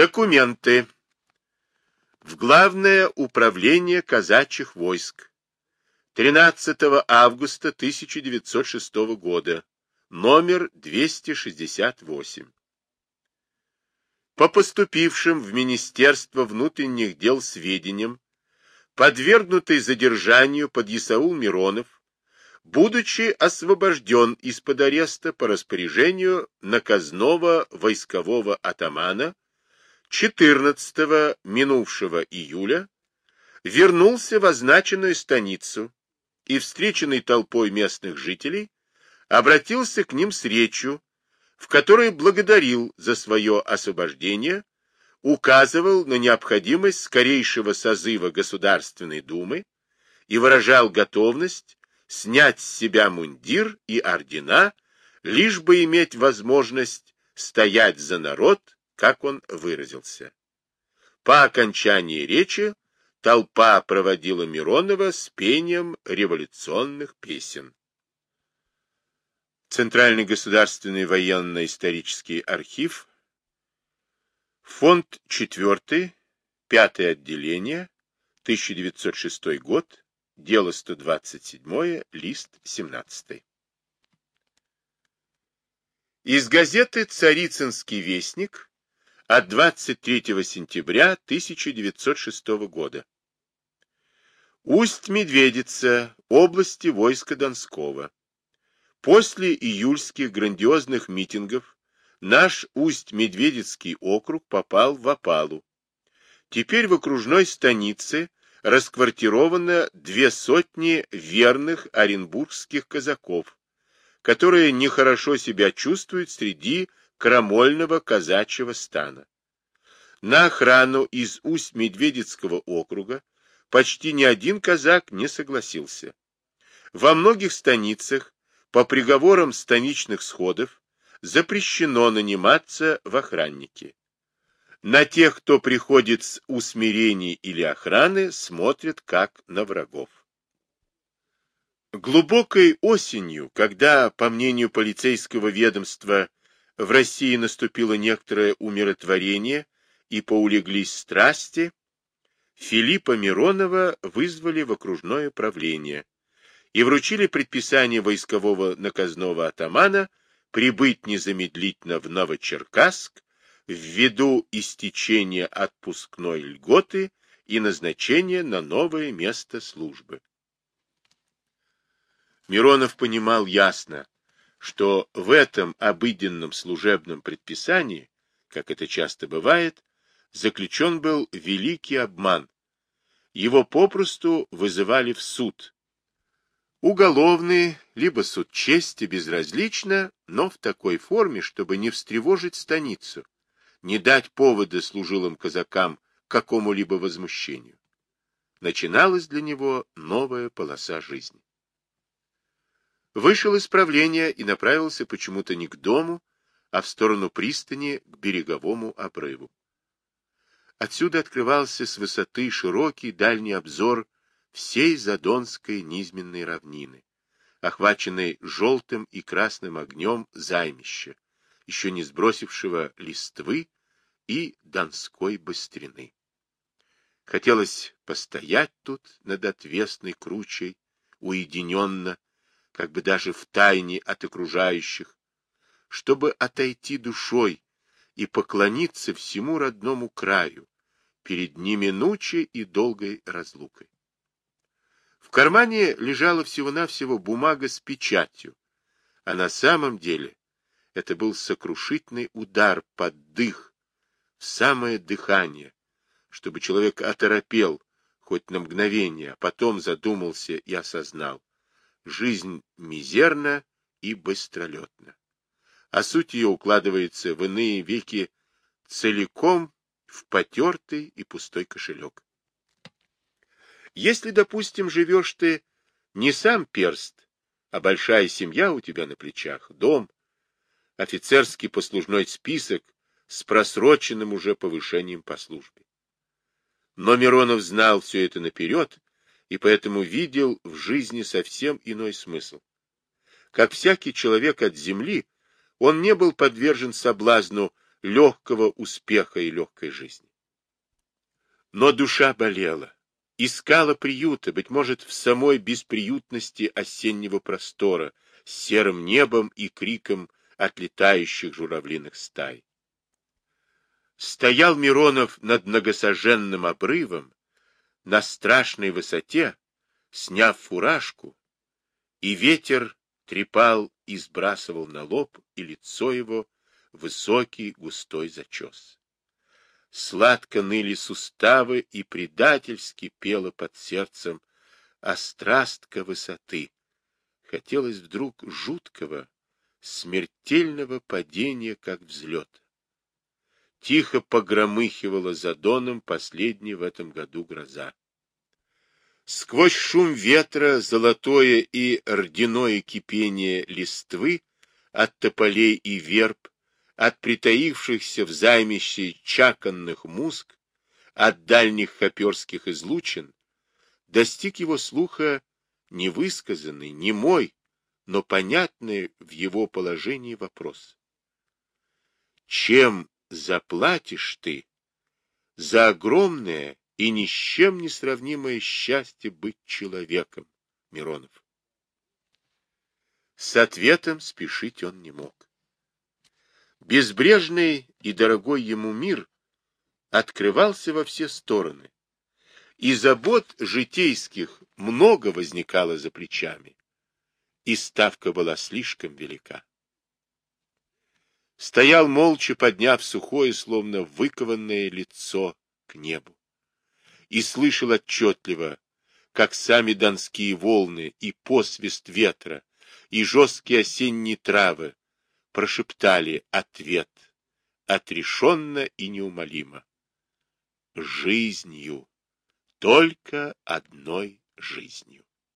Документы. В Главное управление казачьих войск. 13 августа 1906 года. Номер 268. По поступившим в Министерство внутренних дел сведениям, подвергнутый задержанию под Исаул Миронов, будучи освобожден из-под ареста по распоряжению наказного войскового атамана 14 минувшего июля вернулся в означенную станицу и, встреченный толпой местных жителей, обратился к ним с речью, в которой благодарил за свое освобождение, указывал на необходимость скорейшего созыва Государственной Думы и выражал готовность снять с себя мундир и ордена, лишь бы иметь возможность стоять за народ как он выразился. По окончании речи толпа проводила Миронова с пением революционных песен. Центральный государственный военно-исторический архив, фонд 4, пятое отделение, 1906 год, дело 127, лист 17. Из газеты «Царицынский вестник» от 23 сентября 1906 года. Усть-Медведица, области войска Донского. После июльских грандиозных митингов наш Усть-Медведицкий округ попал в опалу. Теперь в окружной станице расквартировано две сотни верных оренбургских казаков, которые нехорошо себя чувствуют среди крамольного казачьего стана. На охрану из Усть-Медведицкого округа почти ни один казак не согласился. Во многих станицах по приговорам станичных сходов запрещено наниматься в охранники. На тех, кто приходит с усмирений или охраны, смотрят как на врагов. Глубокой осенью, когда, по мнению полицейского ведомства, в России наступило некоторое умиротворение и поулеглись страсти, Филиппа Миронова вызвали в окружное правление и вручили предписание войскового наказного атамана прибыть незамедлительно в Новочеркасск ввиду истечения отпускной льготы и назначения на новое место службы. Миронов понимал ясно, что в этом обыденном служебном предписании, как это часто бывает, заключен был великий обман. Его попросту вызывали в суд. Уголовный, либо суд чести безразлично, но в такой форме, чтобы не встревожить станицу, не дать повода служилым казакам какому-либо возмущению. Начиналась для него новая полоса жизни вышел из правления и направился почему-то не к дому, а в сторону пристани к береговому обрыву. Отсюда открывался с высоты широкий дальний обзор всей Задонской низменной равнины, охваченной желтым и красным огнем займища, еще не сбросившего листвы и донской быстрины. Хотелось постоять тут над отвесной кручей, уединенно, как бы даже в тайне от окружающих, чтобы отойти душой и поклониться всему родному краю перед неминучей и долгой разлукой. В кармане лежала всего-навсего бумага с печатью, а на самом деле это был сокрушительный удар под дых, в самое дыхание, чтобы человек оторопел хоть на мгновение, а потом задумался и осознал жизнь мизерна и быстролетна, а суть ее укладывается в иные веки целиком в потертый и пустой кошелек. Если, допустим, живешь ты не сам перст, а большая семья у тебя на плечах, дом, офицерский послужной список с просроченным уже повышением по службе. Но Миронов знал все это наперед и поэтому видел в жизни совсем иной смысл. Как всякий человек от земли, он не был подвержен соблазну легкого успеха и легкой жизни. Но душа болела, искала приюта, быть может, в самой бесприютности осеннего простора, с серым небом и криком отлетающих журавлиных стай. Стоял Миронов над многосоженным обрывом, на страшной высоте, сняв фуражку, и ветер трепал и сбрасывал на лоб и лицо его высокий густой зачес. Сладко ныли суставы и предательски пела под сердцем острастка высоты. Хотелось вдруг жуткого, смертельного падения, как взлет. Тихо погромыхивала за доном последняя в этом году гроза. Сквозь шум ветра, золотое и рдяное кипение листвы от тополей и верб, от притаившихся в займище чаканных муск, от дальних хоперских излучин, достиг его слуха невысказанный, немой, но понятный в его положении вопрос. Чем заплатишь ты за огромное и ни с чем не сравнимое счастье быть человеком, Миронов? С ответом спешить он не мог. Безбрежный и дорогой ему мир открывался во все стороны, и забот житейских много возникало за плечами, и ставка была слишком велика. Стоял молча, подняв сухое, словно выкованное лицо к небу, и слышал отчетливо, как сами донские волны и посвист ветра, и жесткие осенние травы прошептали ответ, отрешенно и неумолимо. Жизнью, только одной